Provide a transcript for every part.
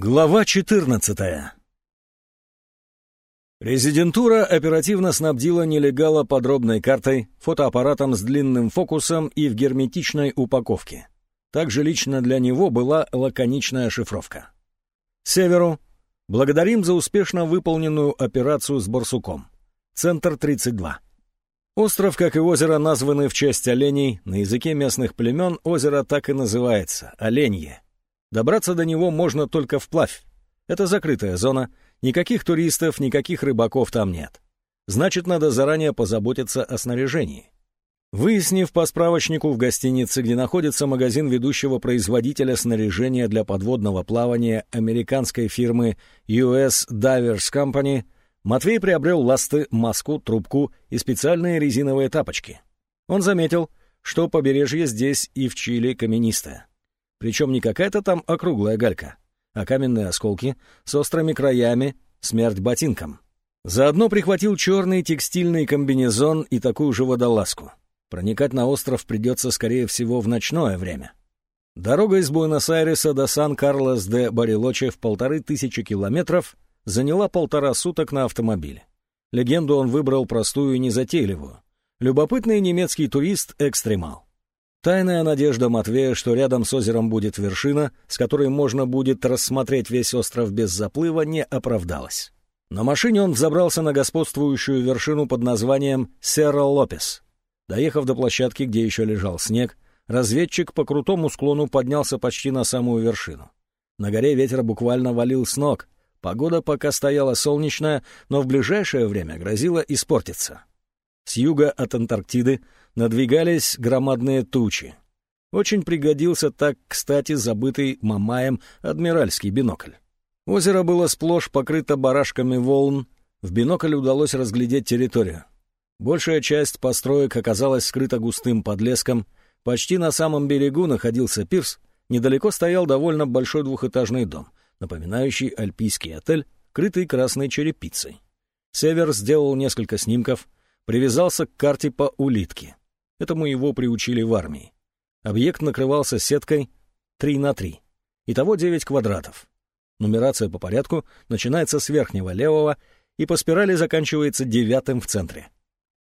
Глава 14 Резидентура оперативно снабдила нелегала подробной картой, фотоаппаратом с длинным фокусом и в герметичной упаковке. Также лично для него была лаконичная шифровка. Северу. Благодарим за успешно выполненную операцию с барсуком. Центр 32. Остров, как и озеро, названы в честь оленей. На языке местных племен озеро так и называется — Оленье. Добраться до него можно только вплавь. Это закрытая зона, никаких туристов, никаких рыбаков там нет. Значит, надо заранее позаботиться о снаряжении. Выяснив по справочнику в гостинице, где находится магазин ведущего производителя снаряжения для подводного плавания американской фирмы US Divers Company, Матвей приобрел ласты, маску, трубку и специальные резиновые тапочки. Он заметил, что побережье здесь и в Чили каменистое. Причем не какая-то там округлая галька, а каменные осколки с острыми краями, смерть ботинкам. Заодно прихватил черный текстильный комбинезон и такую же водолазку. Проникать на остров придется, скорее всего, в ночное время. Дорога из Буэнос-Айреса до Сан-Карлос де Барилоче в полторы тысячи километров заняла полтора суток на автомобиле. Легенду он выбрал простую и незатейливую. Любопытный немецкий турист-экстремал. Тайная надежда Матвея, что рядом с озером будет вершина, с которой можно будет рассмотреть весь остров без заплыва, не оправдалась. На машине он взобрался на господствующую вершину под названием Серра Лопес. Доехав до площадки, где еще лежал снег, разведчик по крутому склону поднялся почти на самую вершину. На горе ветер буквально валил с ног. Погода пока стояла солнечная, но в ближайшее время грозила испортиться. С юга от Антарктиды надвигались громадные тучи. Очень пригодился так, кстати, забытый Мамаем адмиральский бинокль. Озеро было сплошь покрыто барашками волн, в бинокль удалось разглядеть территорию. Большая часть построек оказалась скрыта густым подлеском, почти на самом берегу находился пирс, недалеко стоял довольно большой двухэтажный дом, напоминающий альпийский отель, крытый красной черепицей. Север сделал несколько снимков — привязался к карте по улитке. Этому его приучили в армии. Объект накрывался сеткой 3 на 3. Итого 9 квадратов. Нумерация по порядку начинается с верхнего левого и по спирали заканчивается девятым в центре.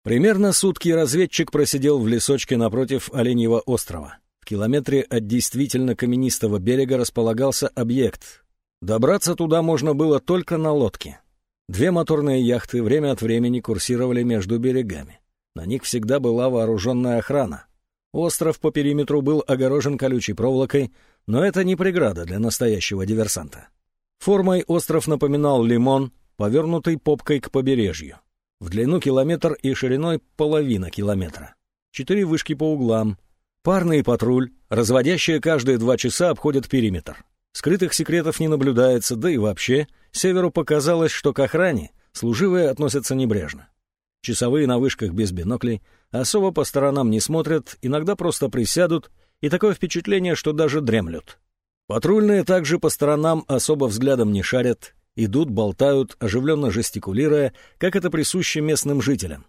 Примерно сутки разведчик просидел в лесочке напротив Оленьего острова. В километре от действительно каменистого берега располагался объект. Добраться туда можно было только на лодке. Две моторные яхты время от времени курсировали между берегами. На них всегда была вооруженная охрана. Остров по периметру был огорожен колючей проволокой, но это не преграда для настоящего диверсанта. Формой остров напоминал лимон, повернутый попкой к побережью. В длину километр и шириной половина километра. Четыре вышки по углам. Парный патруль, разводящие каждые два часа, обходят периметр. Скрытых секретов не наблюдается, да и вообще, Северу показалось, что к охране служивые относятся небрежно. Часовые на вышках без биноклей особо по сторонам не смотрят, иногда просто присядут, и такое впечатление, что даже дремлют. Патрульные также по сторонам особо взглядом не шарят, идут, болтают, оживленно жестикулируя, как это присуще местным жителям.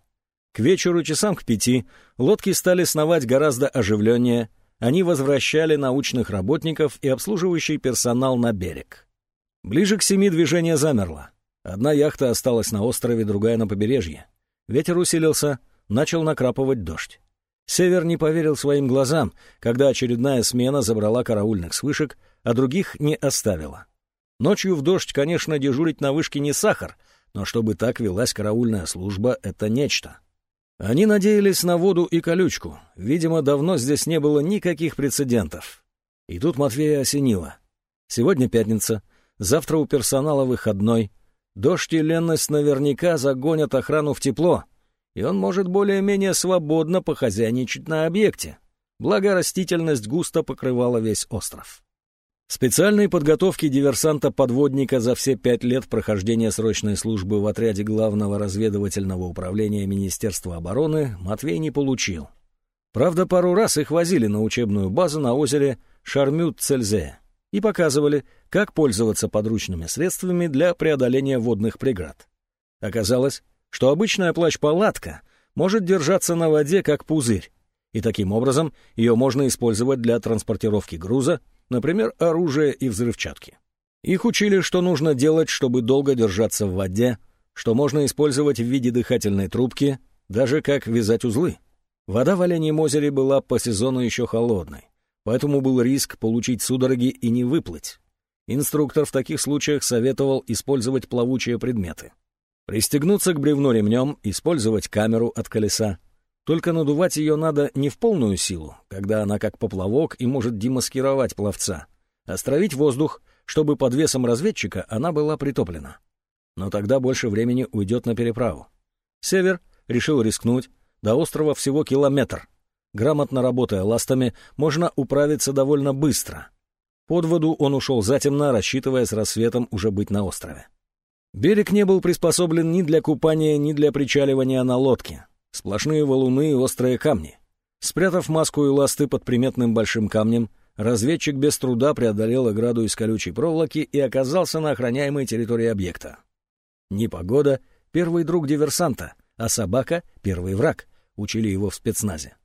К вечеру, часам к пяти, лодки стали сновать гораздо оживленнее, они возвращали научных работников и обслуживающий персонал на берег. Ближе к семи движение замерло. Одна яхта осталась на острове, другая на побережье. Ветер усилился, начал накрапывать дождь. Север не поверил своим глазам, когда очередная смена забрала караульных с вышек, а других не оставила. Ночью в дождь, конечно, дежурить на вышке не сахар, но чтобы так велась караульная служба — это нечто. Они надеялись на воду и колючку. Видимо, давно здесь не было никаких прецедентов. И тут Матвея осенило. Сегодня пятница, завтра у персонала выходной. Дождь и ленность наверняка загонят охрану в тепло, и он может более-менее свободно похозяйничать на объекте. Благо растительность густо покрывала весь остров. Специальной подготовки диверсанта-подводника за все пять лет прохождения срочной службы в отряде Главного разведывательного управления Министерства обороны Матвей не получил. Правда, пару раз их возили на учебную базу на озере Шармют-Цельзе и показывали, как пользоваться подручными средствами для преодоления водных преград. Оказалось, что обычная плащ-палатка может держаться на воде как пузырь, и таким образом ее можно использовать для транспортировки груза, например, оружия и взрывчатки. Их учили, что нужно делать, чтобы долго держаться в воде, что можно использовать в виде дыхательной трубки, даже как вязать узлы. Вода в Оленьем озере была по сезону еще холодной, поэтому был риск получить судороги и не выплыть. Инструктор в таких случаях советовал использовать плавучие предметы. Пристегнуться к бревну ремнем, использовать камеру от колеса. Только надувать ее надо не в полную силу, когда она как поплавок и может демаскировать пловца, а воздух, чтобы под весом разведчика она была притоплена. Но тогда больше времени уйдет на переправу. Север решил рискнуть, до острова всего километр. Грамотно работая ластами, можно управиться довольно быстро. Под воду он ушел затемно, рассчитывая с рассветом уже быть на острове. Берег не был приспособлен ни для купания, ни для причаливания на лодке. Сплошные валуны и острые камни. Спрятав маску и ласты под приметным большим камнем, разведчик без труда преодолел ограду из колючей проволоки и оказался на охраняемой территории объекта. Непогода — первый друг диверсанта, а собака — первый враг, учили его в спецназе.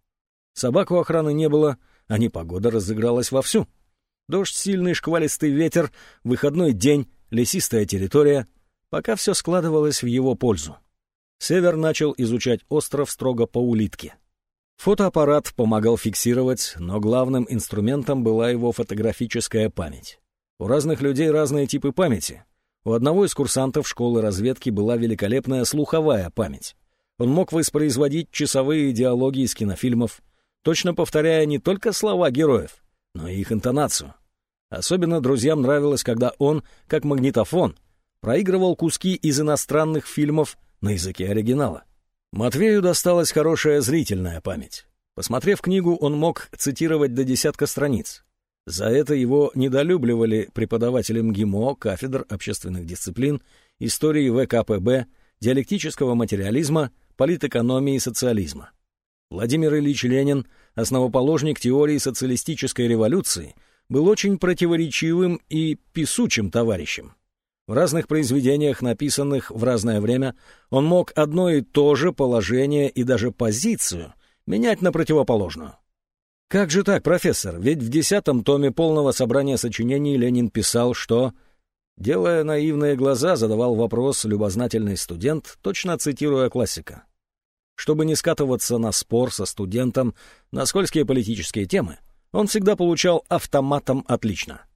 Собак у охраны не было, а непогода разыгралась вовсю. Дождь, сильный шквалистый ветер, выходной день, лесистая территория, пока все складывалось в его пользу. Север начал изучать остров строго по улитке. Фотоаппарат помогал фиксировать, но главным инструментом была его фотографическая память. У разных людей разные типы памяти. У одного из курсантов школы разведки была великолепная слуховая память. Он мог воспроизводить часовые диалоги из кинофильмов, точно повторяя не только слова героев, но и их интонацию. Особенно друзьям нравилось, когда он, как магнитофон, проигрывал куски из иностранных фильмов на языке оригинала. Матвею досталась хорошая зрительная память. Посмотрев книгу, он мог цитировать до десятка страниц. За это его недолюбливали преподаватели МГИМО, кафедр общественных дисциплин, истории ВКПБ, диалектического материализма, политэкономии и социализма. Владимир Ильич Ленин, основоположник теории социалистической революции, был очень противоречивым и писучим товарищем. В разных произведениях, написанных в разное время, он мог одно и то же положение и даже позицию менять на противоположную. Как же так, профессор? Ведь в десятом томе полного собрания сочинений Ленин писал, что... Делая наивные глаза, задавал вопрос любознательный студент, точно цитируя классика. Чтобы не скатываться на спор со студентом на скользкие политические темы, он всегда получал автоматом отлично —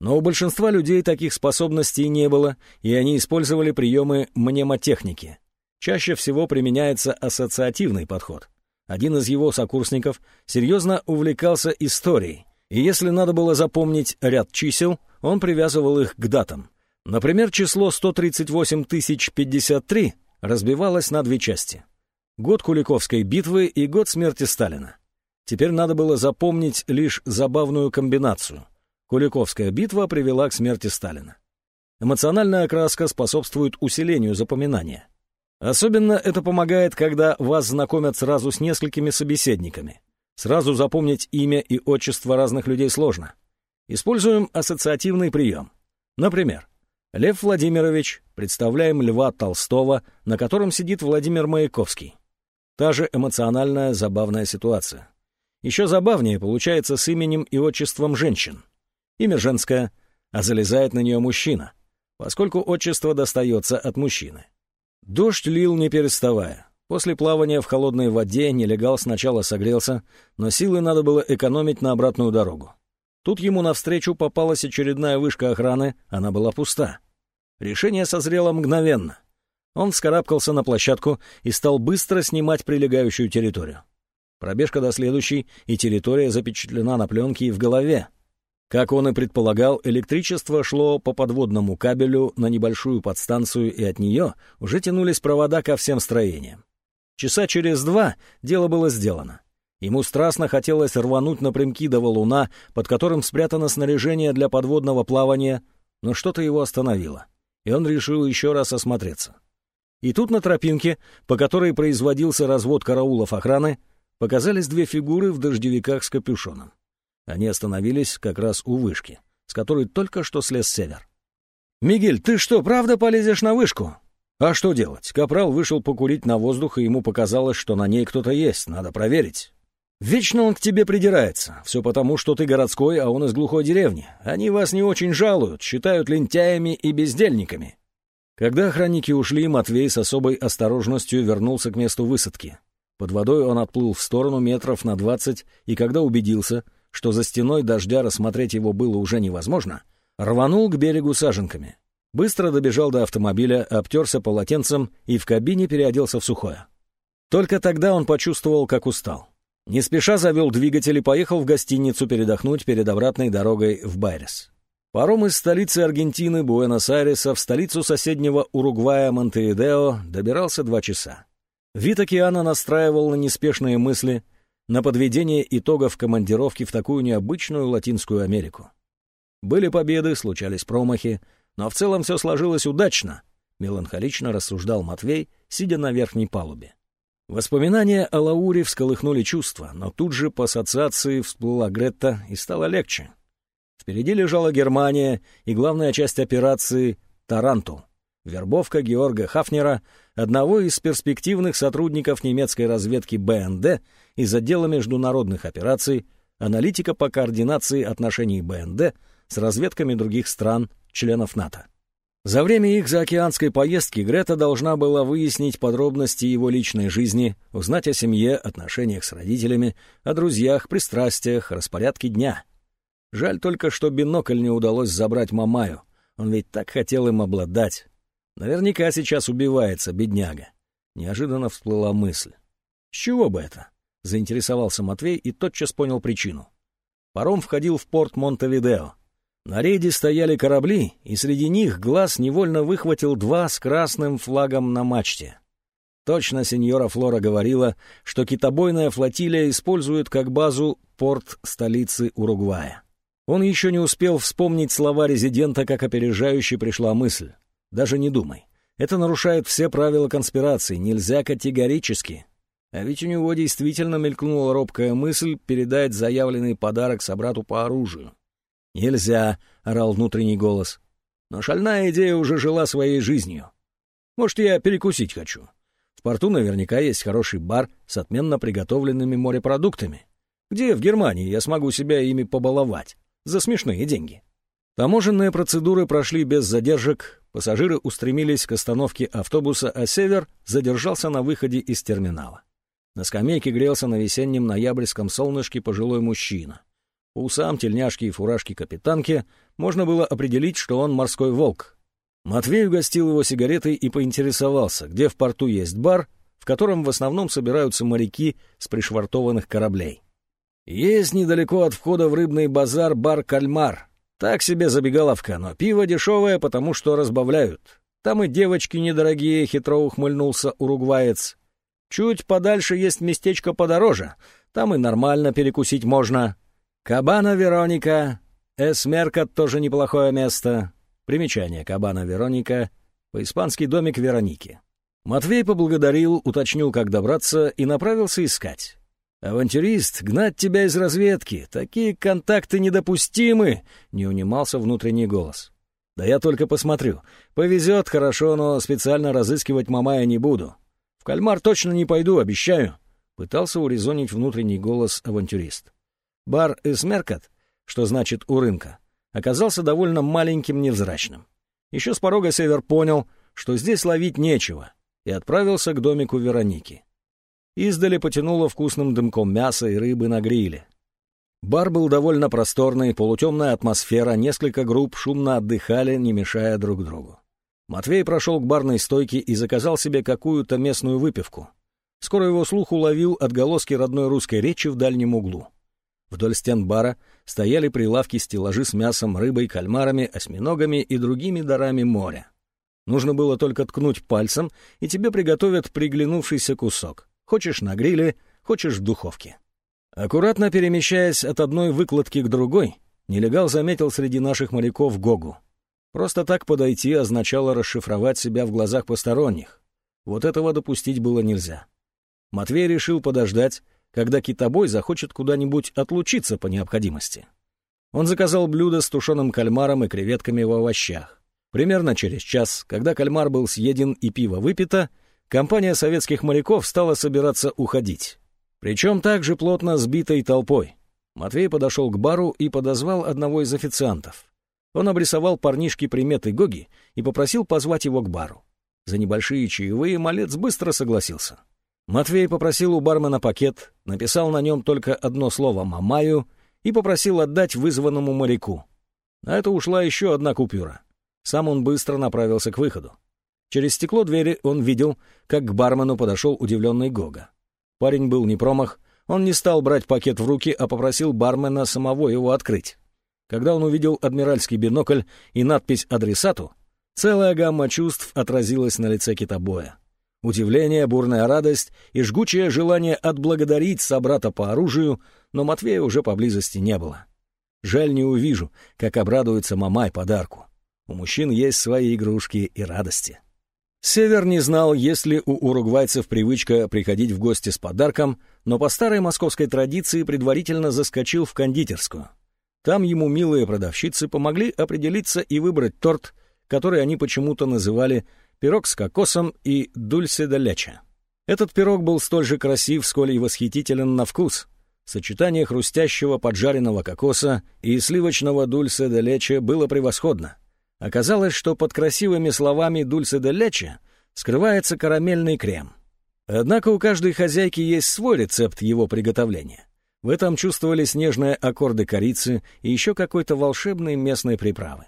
но у большинства людей таких способностей не было, и они использовали приемы мнемотехники. Чаще всего применяется ассоциативный подход. Один из его сокурсников серьезно увлекался историей, и если надо было запомнить ряд чисел, он привязывал их к датам. Например, число 138 053 разбивалось на две части. Год Куликовской битвы и год смерти Сталина. Теперь надо было запомнить лишь забавную комбинацию — Куликовская битва привела к смерти Сталина. Эмоциональная окраска способствует усилению запоминания. Особенно это помогает, когда вас знакомят сразу с несколькими собеседниками. Сразу запомнить имя и отчество разных людей сложно. Используем ассоциативный прием. Например, Лев Владимирович, представляем Льва Толстого, на котором сидит Владимир Маяковский. Та же эмоциональная забавная ситуация. Еще забавнее получается с именем и отчеством женщин. Имя женское, а залезает на нее мужчина, поскольку отчество достается от мужчины. Дождь лил не переставая. После плавания в холодной воде нелегал сначала согрелся, но силы надо было экономить на обратную дорогу. Тут ему навстречу попалась очередная вышка охраны, она была пуста. Решение созрело мгновенно. Он вскарабкался на площадку и стал быстро снимать прилегающую территорию. Пробежка до следующей, и территория запечатлена на пленке и в голове. Как он и предполагал, электричество шло по подводному кабелю на небольшую подстанцию, и от нее уже тянулись провода ко всем строениям. Часа через два дело было сделано. Ему страстно хотелось рвануть напрямки до валуна, под которым спрятано снаряжение для подводного плавания, но что-то его остановило, и он решил еще раз осмотреться. И тут на тропинке, по которой производился развод караулов охраны, показались две фигуры в дождевиках с капюшоном. Они остановились как раз у вышки, с которой только что слез север. «Мигель, ты что, правда полезешь на вышку?» «А что делать?» Капрал вышел покурить на воздух, и ему показалось, что на ней кто-то есть, надо проверить. Вечно он к тебе придирается. Все потому, что ты городской, а он из глухой деревни. Они вас не очень жалуют, считают лентяями и бездельниками. Когда охранники ушли, Матвей с особой осторожностью вернулся к месту высадки. Под водой он отплыл в сторону метров на двадцать, и когда убедился, что за стеной дождя рассмотреть его было уже невозможно, рванул к берегу саженками. Быстро добежал до автомобиля, обтерся полотенцем и в кабине переоделся в сухое. Только тогда он почувствовал, как устал. Не спеша завел двигатель и поехал в гостиницу передохнуть перед обратной дорогой в Байрес. Паром из столицы Аргентины, Буэнос-Айреса, в столицу соседнего Уругвая, Монтевидео, добирался два часа. Вид океана настраивал на неспешные мысли, на подведение итогов командировки в такую необычную Латинскую Америку. Были победы, случались промахи, но в целом все сложилось удачно, меланхолично рассуждал Матвей, сидя на верхней палубе. Воспоминания о Лауре всколыхнули чувства, но тут же по ассоциации всплыла Гретта и стало легче. Впереди лежала Германия и главная часть операции «Тарантул» — вербовка Георга Хафнера, одного из перспективных сотрудников немецкой разведки БНД из отдела международных операций, аналитика по координации отношений БНД с разведками других стран, членов НАТО. За время их заокеанской поездки Грета должна была выяснить подробности его личной жизни, узнать о семье, отношениях с родителями, о друзьях, пристрастиях, распорядке дня. Жаль только, что бинокль не удалось забрать Мамаю. Он ведь так хотел им обладать. Наверняка сейчас убивается, бедняга. Неожиданно всплыла мысль. С чего бы это? Заинтересовался Матвей и тотчас понял причину. Паром входил в порт Монтевидео. На рейде стояли корабли, и среди них глаз невольно выхватил два с красным флагом на мачте. Точно сеньора Флора говорила, что китобойная флотилия использует как базу порт столицы Уругвая. Он еще не успел вспомнить слова резидента, как опережающе пришла мысль. Даже не думай. Это нарушает все правила конспирации, нельзя категорически. А ведь у него действительно мелькнула робкая мысль передать заявленный подарок собрату по оружию. «Нельзя», — орал внутренний голос. Но шальная идея уже жила своей жизнью. «Может, я перекусить хочу?» В порту наверняка есть хороший бар с отменно приготовленными морепродуктами. Где в Германии я смогу себя ими побаловать? За смешные деньги. Таможенные процедуры прошли без задержек, пассажиры устремились к остановке автобуса, а «Север» задержался на выходе из терминала. На скамейке грелся на весеннем ноябрьском солнышке пожилой мужчина. По усам, тельняшки и фуражки капитанки можно было определить, что он морской волк. Матвей угостил его сигаретой и поинтересовался, где в порту есть бар, в котором в основном собираются моряки с пришвартованных кораблей. Есть недалеко от входа в рыбный базар бар «Кальмар». Так себе забегаловка, но пиво дешевое, потому что разбавляют. Там и девочки недорогие, хитро ухмыльнулся уругваец. Чуть подальше есть местечко подороже, там и нормально перекусить можно. Кабана Вероника. Эсмерка тоже неплохое место. Примечание Кабана Вероника. По-испански домик Вероники. Матвей поблагодарил, уточнил, как добраться, и направился искать. «Авантюрист, гнать тебя из разведки! Такие контакты недопустимы!» — не унимался внутренний голос. «Да я только посмотрю. Повезет, хорошо, но специально разыскивать Мамая не буду. В кальмар точно не пойду, обещаю!» — пытался урезонить внутренний голос авантюрист. Бар Эсмеркат, что значит «у рынка», оказался довольно маленьким невзрачным. Еще с порога Север понял, что здесь ловить нечего, и отправился к домику Вероники. Издали потянуло вкусным дымком мяса и рыбы на гриле. Бар был довольно просторный, полутемная атмосфера, несколько групп шумно отдыхали, не мешая друг другу. Матвей прошел к барной стойке и заказал себе какую-то местную выпивку. Скоро его слух уловил отголоски родной русской речи в дальнем углу. Вдоль стен бара стояли прилавки стеллажи с мясом, рыбой, кальмарами, осьминогами и другими дарами моря. Нужно было только ткнуть пальцем, и тебе приготовят приглянувшийся кусок. Хочешь на гриле, хочешь в духовке. Аккуратно перемещаясь от одной выкладки к другой, нелегал заметил среди наших моряков Гогу. Просто так подойти означало расшифровать себя в глазах посторонних. Вот этого допустить было нельзя. Матвей решил подождать, когда китобой захочет куда-нибудь отлучиться по необходимости. Он заказал блюдо с тушеным кальмаром и креветками в овощах. Примерно через час, когда кальмар был съеден и пиво выпито, компания советских моряков стала собираться уходить. Причем также плотно сбитой толпой. Матвей подошел к бару и подозвал одного из официантов. Он обрисовал парнишке приметы Гоги и попросил позвать его к бару. За небольшие чаевые малец быстро согласился. Матвей попросил у бармена пакет, написал на нем только одно слово «мамаю» и попросил отдать вызванному моряку. На это ушла еще одна купюра. Сам он быстро направился к выходу. Через стекло двери он видел, как к бармену подошел удивленный Гога. Парень был не промах, он не стал брать пакет в руки, а попросил бармена самого его открыть. Когда он увидел адмиральский бинокль и надпись адресату, целая гамма чувств отразилась на лице китобоя. Удивление, бурная радость и жгучее желание отблагодарить собрата по оружию, но Матвея уже поблизости не было. Жаль, не увижу, как обрадуется Мамай подарку. У мужчин есть свои игрушки и радости. Север не знал, есть ли у уругвайцев привычка приходить в гости с подарком, но по старой московской традиции предварительно заскочил в кондитерскую. Там ему милые продавщицы помогли определиться и выбрать торт, который они почему-то называли пирог с кокосом и дульсе де лече. Этот пирог был столь же красив, сколь и восхитителен на вкус. Сочетание хрустящего поджаренного кокоса и сливочного дульсе де лече было превосходно. Оказалось, что под красивыми словами дульсе де лече скрывается карамельный крем. Однако у каждой хозяйки есть свой рецепт его приготовления. В этом чувствовались нежные аккорды корицы и еще какой-то волшебной местной приправы.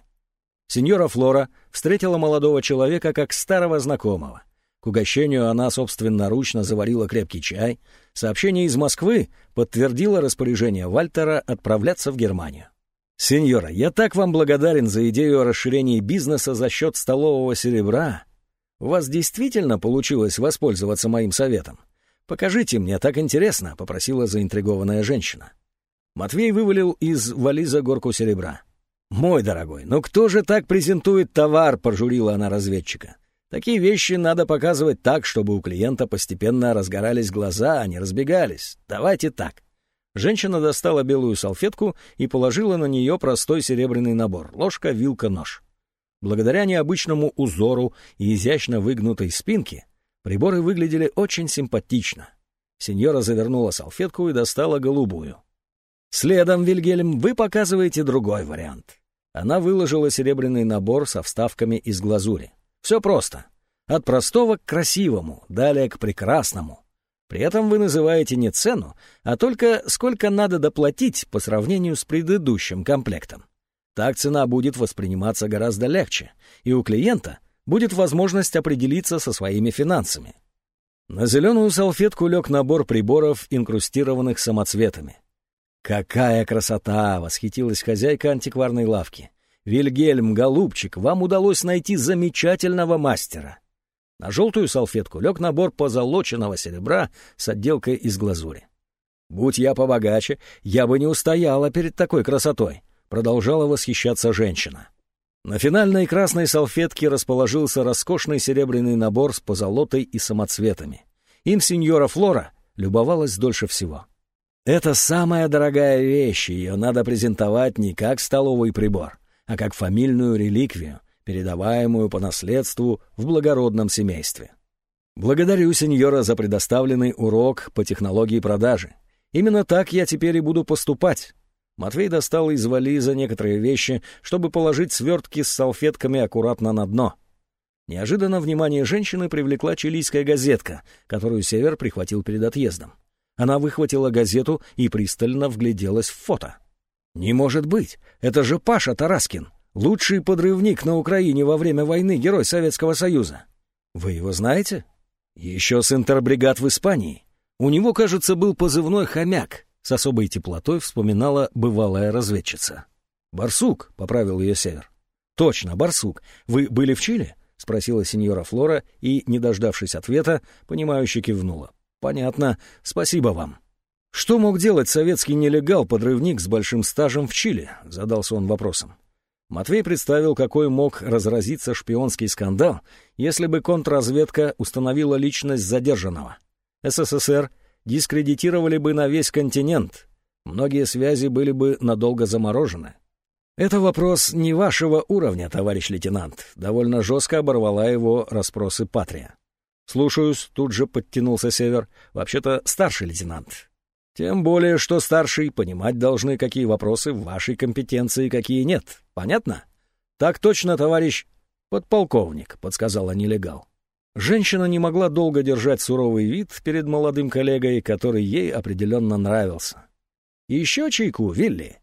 Сеньора Флора встретила молодого человека как старого знакомого. К угощению она собственноручно заварила крепкий чай. Сообщение из Москвы подтвердило распоряжение Вальтера отправляться в Германию. «Сеньора, я так вам благодарен за идею о расширении бизнеса за счет столового серебра. У вас действительно получилось воспользоваться моим советом? Покажите мне, так интересно», — попросила заинтригованная женщина. Матвей вывалил из вализа горку серебра. «Мой дорогой, ну кто же так презентует товар?» — пожурила она разведчика. «Такие вещи надо показывать так, чтобы у клиента постепенно разгорались глаза, а не разбегались. Давайте так». Женщина достала белую салфетку и положила на нее простой серебряный набор — ложка, вилка, нож. Благодаря необычному узору и изящно выгнутой спинке приборы выглядели очень симпатично. Сеньора завернула салфетку и достала голубую. «Следом, Вильгельм, вы показываете другой вариант. Она выложила серебряный набор со вставками из глазури. Все просто. От простого к красивому, далее к прекрасному. При этом вы называете не цену, а только сколько надо доплатить по сравнению с предыдущим комплектом. Так цена будет восприниматься гораздо легче, и у клиента будет возможность определиться со своими финансами. На зеленую салфетку лег набор приборов, инкрустированных самоцветами. «Какая красота!» — восхитилась хозяйка антикварной лавки. «Вильгельм, голубчик, вам удалось найти замечательного мастера!» На желтую салфетку лег набор позолоченного серебра с отделкой из глазури. «Будь я побогаче, я бы не устояла перед такой красотой», — продолжала восхищаться женщина. На финальной красной салфетке расположился роскошный серебряный набор с позолотой и самоцветами. Им сеньора Флора любовалась дольше всего. Это самая дорогая вещь, ее надо презентовать не как столовый прибор, а как фамильную реликвию, передаваемую по наследству в благородном семействе. Благодарю сеньора за предоставленный урок по технологии продажи. Именно так я теперь и буду поступать. Матвей достал из вализа некоторые вещи, чтобы положить свертки с салфетками аккуратно на дно. Неожиданно внимание женщины привлекла чилийская газетка, которую Север прихватил перед отъездом. Она выхватила газету и пристально вгляделась в фото. «Не может быть! Это же Паша Тараскин, лучший подрывник на Украине во время войны, герой Советского Союза. Вы его знаете? Еще с интербригад в Испании. У него, кажется, был позывной «Хомяк», с особой теплотой вспоминала бывалая разведчица. «Барсук», — поправил ее Север. «Точно, барсук. Вы были в Чили?» — спросила сеньора Флора и, не дождавшись ответа, понимающе кивнула. «Понятно. Спасибо вам». «Что мог делать советский нелегал-подрывник с большим стажем в Чили?» — задался он вопросом. Матвей представил, какой мог разразиться шпионский скандал, если бы контрразведка установила личность задержанного. СССР дискредитировали бы на весь континент, многие связи были бы надолго заморожены. «Это вопрос не вашего уровня, товарищ лейтенант», — довольно жестко оборвала его расспросы Патрия. «Слушаюсь», — тут же подтянулся Север. «Вообще-то старший лейтенант». «Тем более, что старший понимать должны, какие вопросы в вашей компетенции, какие нет. Понятно?» «Так точно, товарищ подполковник», — подсказала нелегал. Женщина не могла долго держать суровый вид перед молодым коллегой, который ей определенно нравился. «Еще чайку, Вилли?»